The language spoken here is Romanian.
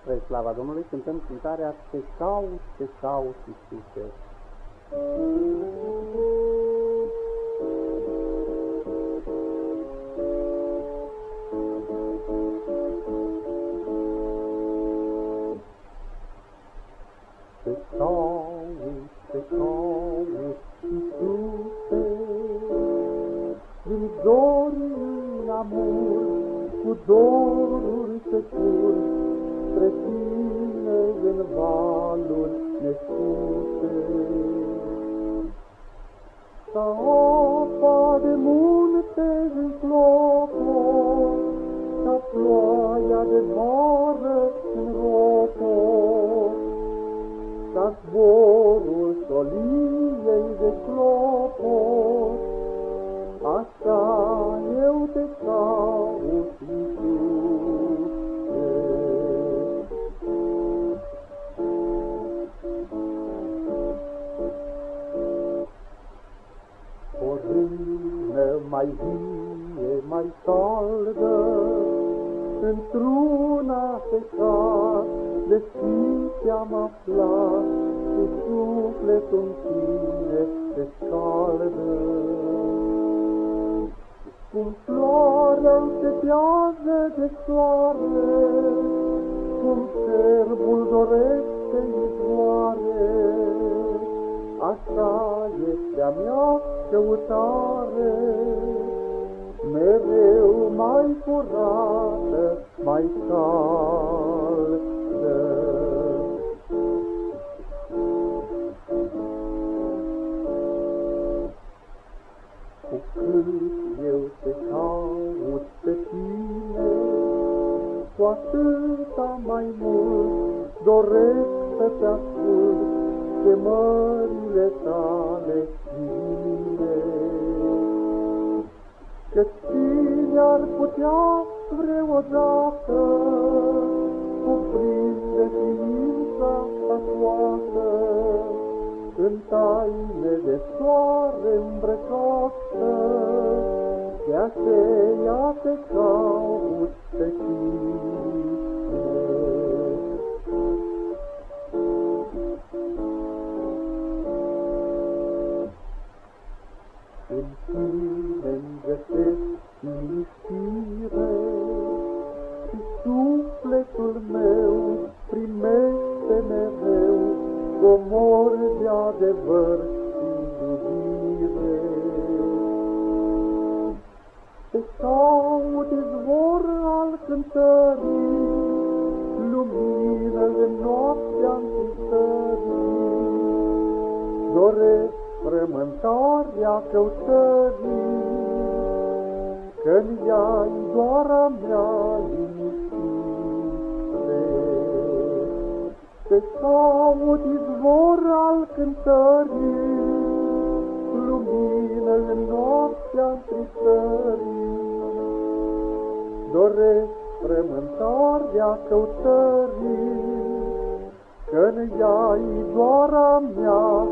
Spre slava Domnului cântăm cântarea Te caut, te caut, Iisuse. Te caut, te caut, Iisuse, din dori în amur, cu doruri te curg, spre tine în valuri nespuse. Ca apa de munte în clopot, ca ploaia de vară în ropot, ca zborul soliei de clopot, așa eu te caut, mai vie, mai caldă, Într-una pe car, de sfinți am aflat, Și sufletul în tine se scaldă. Cum floarea însetează de soare, Cum cerbul dorește izvoare, Așa este a mea căutare, Mereu mai curată, mai caldă. Cu cât eu te caut pe tine, Cu atâta mai mult doresc să te ascult chemările tale divine. Cine ar putea vreodată cuprinde ființa ta toată, în taine de soare îmbrăcată, de aceea te caut pe tine. Adevăr și iubire. Te caut izvor al cântării, lumină în noaptea întristării, doresc frământarea căutării, Că-n ea-i doar a mea liniștire. Te caut izvor al cântării, Lumină în noaptea întristării, Doresc frământarea căutării, Că-n ea-i doar a mea